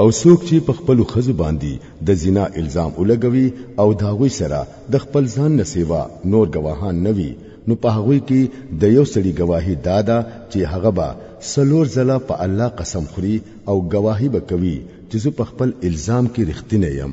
او څوک چې په خپل خزو باندې د زنا الزام ولګوي او دا غوي سره د خپل ځان نه سیوا نور گواهان نه وي نو په هغه کې د یو سړي گواهی دادا چې هغه به سلور زله په الله قسم خوري او گواهی به کوي چې زه په خپل الزام کې رښتینی یم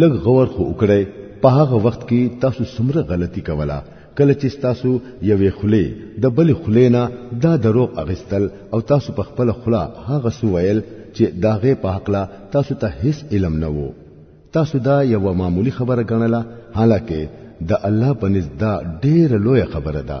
لږ غور خو وکړئ په هغه وخت کې تاسو څومره غلطي کوله کله چې تاسو یوې خله د بلې خله نه دا دروغ اغستل او تاسو په خپل خله هغه سو ویل چې داغه په حق لا تاسو ته هیڅ علم نه وو تاسو دا یو معمولی خبره ګڼله حالکه د الله په نزد دا ډیره لوی خبره ده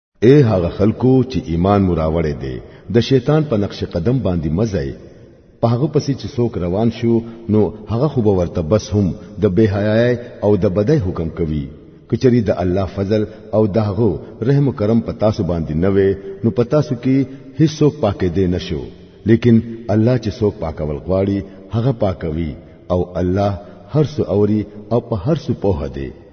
اے هغه خلکو چې ایمان مراوړې دي د شیطان په نقش قدم باندې مزه په هغه پسې چې څوک روان شو نو هغه خو به ورته بس هم د بهایای او د بدای حکم کوي کچری د الله فضل او دهغه رحم و کرم په تاسو باندې نه وي نو په تاسو کې هیڅ څوک پاکې دی نشو لیکن الله چې څوک پاکول غواړي هغه پاکوي او الله هر څه اوري او په هر څه پوهه دی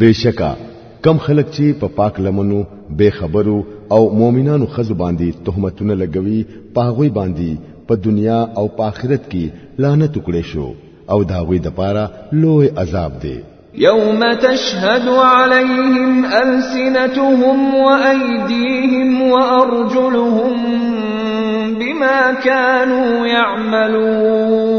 بشکا کم خلک چې په پاک لمنو بے خبرو او مؤمنانو خزو باندې تهمتونه لګوي پاغوي باندې په دنیا او په آخرت کې لعنت وکړي شو او دا غوي د پاره لوی عذاب دی يوم تشهد عليهم ألسنتهم وأيديهم وأرجلهم بما كانوا يعملون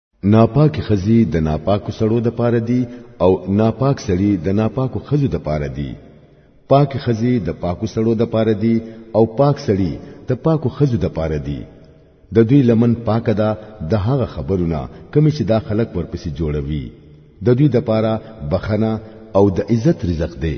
ناپاک خزي د ناپاک سړو د پاره دي او ناپاک سړي د ناپاک خزو د پاره دي پاک خزي د پاکو سړو د پاره دي او پاک سړي د پاکو خزو د پاره دي د دوی لمن پاک ده د هغه خبرونه کوم چې دا خلک ورپسې جوړوي د دوی د پاره بخنه او د عزت رزق دی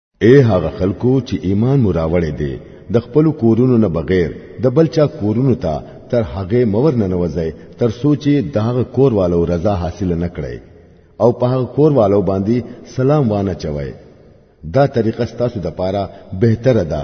اے هغه خلکو چې ایمان مو راوړې دي د خپل کورونو نه بغیر د بل چا کورونو ته تر هغه مور نه نوځي تر سوچي دغه کور والو رضا حاصل نه کړي او په هغه کور والو باندې سلام وانه چوي دا طریقه ستاسو د پاره بهتره ده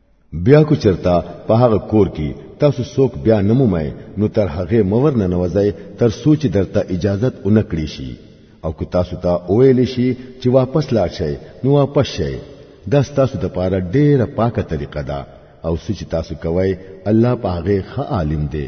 بیا کو چرتا په هغه کور کې تاسو څوک بیا نمومای نو تر هغه مور نه نوځي تر سوچ درته اجازت اونکړي شي او کو تاسو ته تا اویل شي چې واپس لاړ شئ نو واپس شئ دا تاسو د پاره ډیره پاکه طریقه ده او سوچ تاسو کوی الله په هغه ښه عالم دی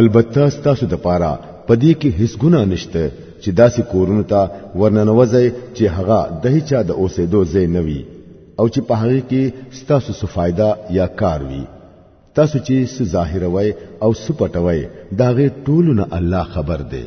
البته ستاسو د پاره پدې کې هیڅ ګناه نشته چې داسې کورونو ته ورننوځي چې هغه د هیچا د اوسېدو ځای نه وي او چې په هغه کې ستاسو څه فائدہ یا کار وي تاسو چې څه ظاهروي او څه پټوي دا غي ټولونه الله خبر دی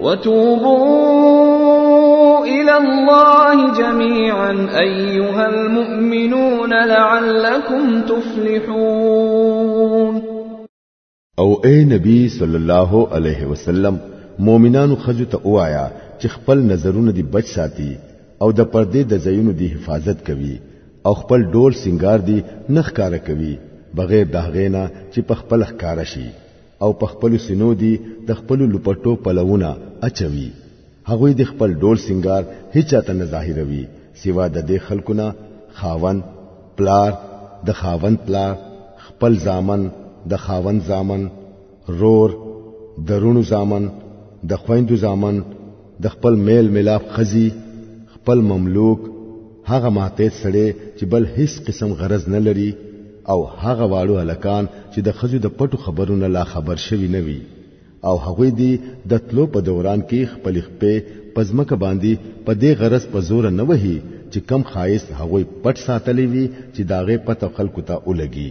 وتوبوا الى الله جميعا ايها المؤمنون لعلكم تفلحون او اے نبی صلی الله علیه وسلم مؤمنانو خجو ته وایا چې خپل نظرونه دی بچ ساتي او د پردې د ځایونو دی حفاظت کوي او خپل ډول سنگار دی نخ کار کوي بغیر دهغې نه چې په خپل ښکار شي او په خپل سینو دی د خپل لپټو پلوونه اچوي هغه د خپل ډول سنگار هیڅ ته نه ظاهروي سوا د دې خلکونه خاون پلار د خاون پلار خپل زامن د خاون زامن رور درونو زامن د خويندو زامن د خپل میل ملاپ خزي خپل مملوک هغه ماتې سړی چې بل هیڅ قسم غرض نه لري او هغه واړو الکان چې د خزو د پټو خبرونو لا خبر شوی نه وي او هغه دی د تلو په دوران کې خپل خپې پزمک باندې په دې غرض په زور نه وهي چې کم خایس هغه پټ ساتلی وي چې داغه پته خلکو ته ولګي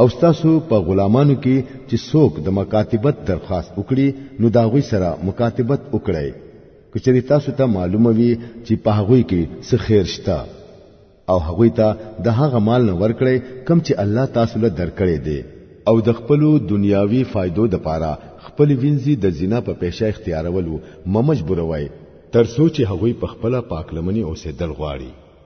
او تاسو په غلامانو کې چې څوک د مکاتبت درخواست وکړي نو دا غوي سره مکاتبت وکړي کچري تاسو ته معلومه وي چې په هغه کې څه خیر شته او هغه ته د هغه مال نه ورکړي کم چې الله تاسو له درکړي دي او د خپل دنیاوي فائدو د پاره خپل وینځي د زنا په پیشه اختیارولو ممجبوروي تر سوچ هغه په خپل پاک لمني اوسېدل غواړي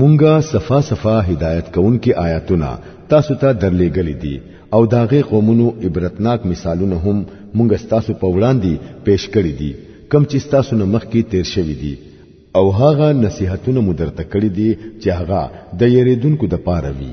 مونږه صفا صفا هدایت کوونکې آیاتونه تاسو ته درلېږلې دي او داغه قومونو عبرتناک مثالونه هم مونږ تاسو په وړاندې پېښ کړې دي کم چې تاسو نه مخکې تیر شوې دي او هغه نصيحتونه مو درته کړې دي چې هغه د یریدونکو د پاره وي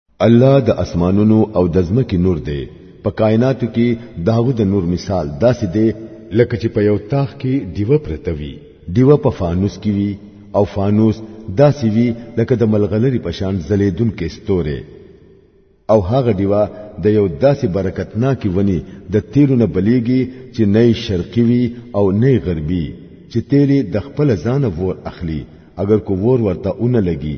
الله د اسمانونو او د ځمکې نور دی په کائناتو کې داغه د نور مثال داسې دی لکه چې په یو تاخ کې دیوه پرته وي دیوه په فانوس کې وي او فانوس داسې وي لکه د ملغلری په شان ځلېدونکې ستوره او هغه دیوه د یو داسې برکتناکي ونی د تیلو نه بلیږي چې نه شرقي وي او نه غربي چې تیلې د خپل ځانه ور اخلي اگر کو ور ورته اون لګي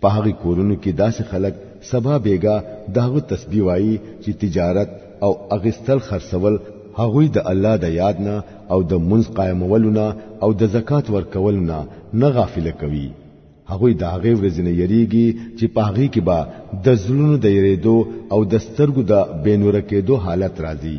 په هغه کورونو کې داسې خلک سبا بیګا دغه تسبیح وایي چې تجارت او اغستل خرڅول هغوی د الله د یاد نه او د منځ قائمولو نه او د زکات ورکولو نه نه غافل کوي هغوی د هغه ورځې نه یریږي چې په هغه کې به د زړونو د یریدو او د سترګو د بینورکېدو حالت راځي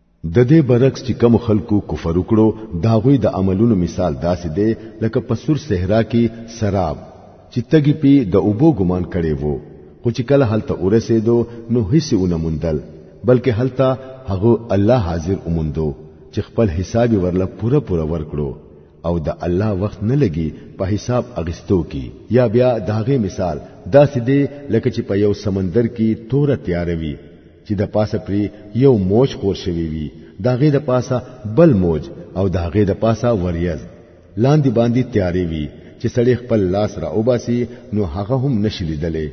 د دې برعکس چې کوم خلکو کفر وکړو دا غوي د عملونو مثال داسې دی لکه په سور صحرا کې سراب چې تګي پی د اوبو ګمان کړي وو خو چې کله هلته ورسېدو نو هیڅ ونه مندل بلکې هلته هغه الله حاضر اومندو چې خپل حساب ورله پوره پوره ورکړو او د الله وخت نه لګي په حساب اغستو کې یا بیا داغه مثال داسې دی لکه چې په یو سمندر کې توره تیاروي چې د پاسه پری یو موج خور شوی وي دا غې د پاسه بل موج او دا غې د پاسه وریز لاندې باندې تیارې وي چې سړی خپل لاس را وباسي نو هغه هم نشلی دلې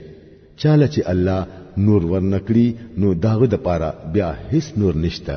چاله چې الله نور ورنکړي نو داغه د پاره بیا هیڅ نور نشته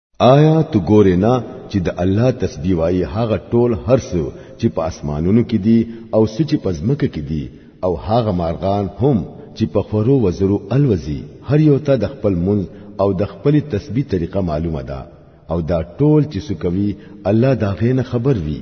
آیا تو ګورې نه چې د الله تسبیح وایي هغه ټول هرڅ چې په اسمانونو کې دي او څه چې په ځمکه کې دي او هغه مارغان هم چې په خورو وزرو الوزي هر یو ته د خپل منځ او د خپل تسبیح طریقه معلومه ده او دا ټول چې سکوي الله دا غینه خبر وي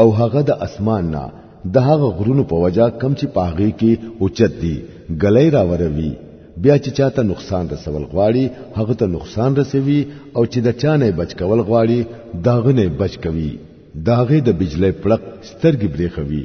او هغه د اسمان نه د هغه غرونو په وجا کم چې پاغې کې اوچت دي غلې راوروي بیا چې چاته نقصان رسول غواړي هغه ته نقصان رسوي او چې د چانه بچ کول غواړي داغه نه بچ کوي داغه د بجلی پړق سترګې برېخوي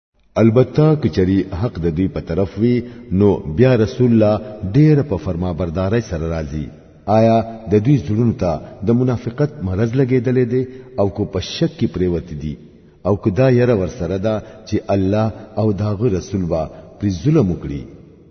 البته کچری حق د دوی په طرف وي نو بیا رسول الله ډیر په فرما بردارۍ سره راځي آیا د دوی زړونو ته د منافقت مرض لګیدلې دی او کو په شک کې پریوت دي او کدا یره ورسره ده چې الله او داغه رسول با پر ظلم وکړي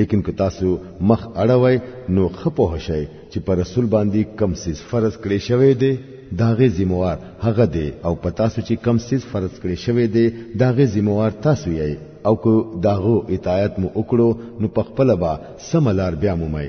لیکن که تاسو مخ اړوي نو خپوه شئ چې پر رسول باندې کم سیز فرض کړی شوی دی داغه ذمہوار هغه دی او پتا سو چې کم سیز فرض کړی شوی دی داغه ذمہوار تاسو یې او کو داغو اطاعت مو وکړو نو پخپل با سملار بیا مو مې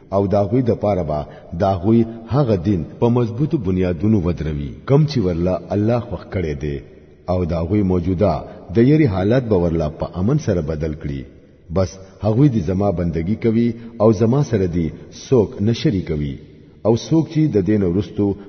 او داغوی د پاره با داغوی هغه دین په مضبوط بنیادونو ودروي کم چې ورلا الله خوخ کړي دي او داغوی موجوده د یری حالات به ورلا په امن سره بدل کړي بس هغوی دي زما بندگی کوي او زما سره دي سوک نشری کوي او سوک چې د دین ورستو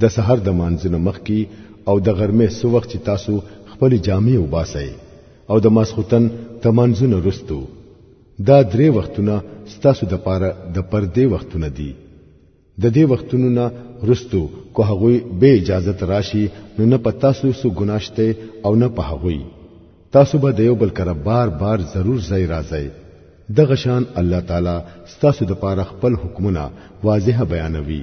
د سحر د مانځنه مخکي او د غرمې سو وخت چې تاسو خپل جامې وباسئ او د ماسختن تمنځونه رستو دا درې وختونه ستاسو د پاره د پردې وختونه دي د دې وختونو نه رستو کو هغوی به اجازه راشي نو نه پتا سو سو ګناشته او نه په هغوی تاسو به د یو بل کر بار بار ضرور ځای راځي د غشان الله تعالی ستاسو د پاره خپل حکمونه واضح بیانوي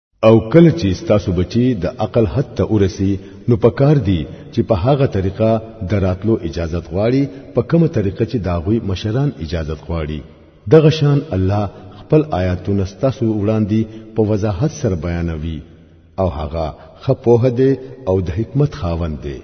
او کله چې ستاسو بچي د عقل حد ته ورسي نو پکار دی چې په هغه طریقه دراتلو اجازت غواړي په کومه طریقه چې داغوي مشران اجازت غواړي دغه شان الله خپل آیاتونه ستاسو وړاندې په وضاحت سره بیانوي او هغه خپوه دی او د حکمت خاوند دی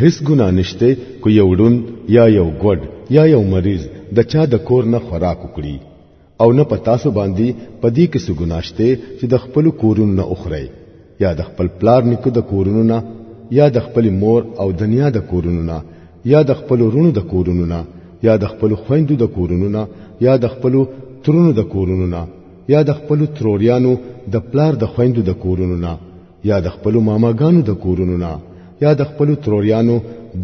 هیڅ ګنا نشته کو یو ډون یا یو ګډ یا یو مریض د چا د کور نه خوراک وکړي او نه په تاسو باندې په دې کې څه ګنا شته چې د خپل کورونو نه اخري یا د خپل پلار نیکو د کورونو نه یا د خپل مور او دنیا د کورونو نه یا د خپل ورونو د کورونو نه یا د خپل خويندو د کورونو نه یا د خپل ترونو د کورونو نه یا د خپل تروریانو د پلار د خويندو د کورونو نه یا د خپل ماماګانو د کورونو نه یا د خپل تروریانو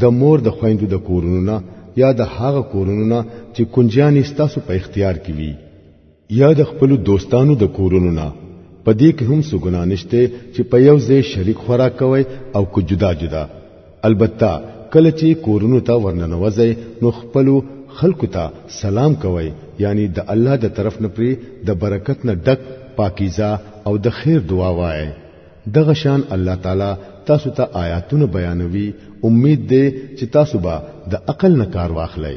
د مور د خويندو د کورونو نه یا د هغه کورونو نه چې کنجیان ستاسو په اختیار کې وي یا د خپل دوستانو د کورونو نه پدې کې هم سګنا نشته چې په یو ځای شریک خوراک کوي او کو جدا جدا البته کله چې کورونو ته ورننوځي نو خپل خلکو ته سلام کوي یعنی د الله د طرف نه پری د برکت نه ډک پاکیزه او د خیر دعا وایي دغه شان الله تعالی تاسو ته آیاتونه بیانوي امید ده چې تاسو به د عقل نه کار واخلئ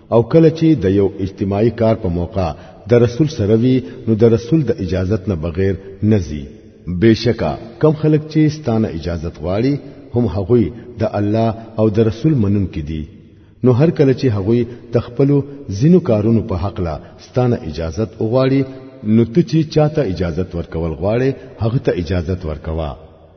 او کله چې د یو اجتماعي کار په موقع د رسول سره وي نو د رسول د اجازت نه بغیر نزي بشکا کم خلک چې ستانه اجازت غواړي هم هغوی د الله او د رسول منون کې دي نو هر کله چې هغوی د خپل زینو کارونو په حق لا ستانه اجازت وغواړي نو ته چې چاته اجازت ورکول غواړي هغه ته اجازت ورکوا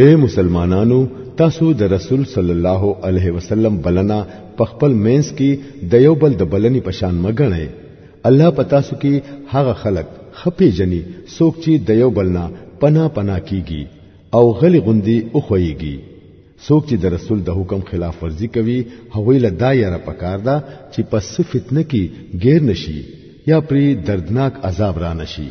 اے مسلمانانو تاسو د رسول صلی الله علیه وسلم بلنا په خپل مینس کې د یو بل د بلنې په شان مګنئ الله په تاسو کې هغه خلق خپې جنې څوک چې د یو بلنا پنا پنا کیږي او غلی غوندي او خوېږي څوک چې د رسول د حکم خلاف ورزي کوي هغه له دایره پکار ده چې پس فتنه کې غیر نشي یا پری دردناک عذاب را نشي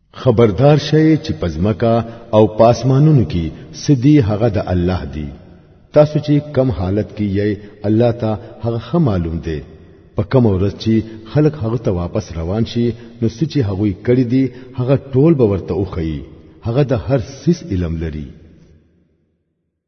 خبردار شئ چې پزمکا او پاسمانونو کې سدي هغه د الله دی تاسو چې کم حالت کې یې الله ته هغه معلوم دی په کوم ورځ چې خلک هغه ته واپس روان شي نو چې هغه یې کړی دی هغه ټول به ورته وخی هغه د هر سیس علم لري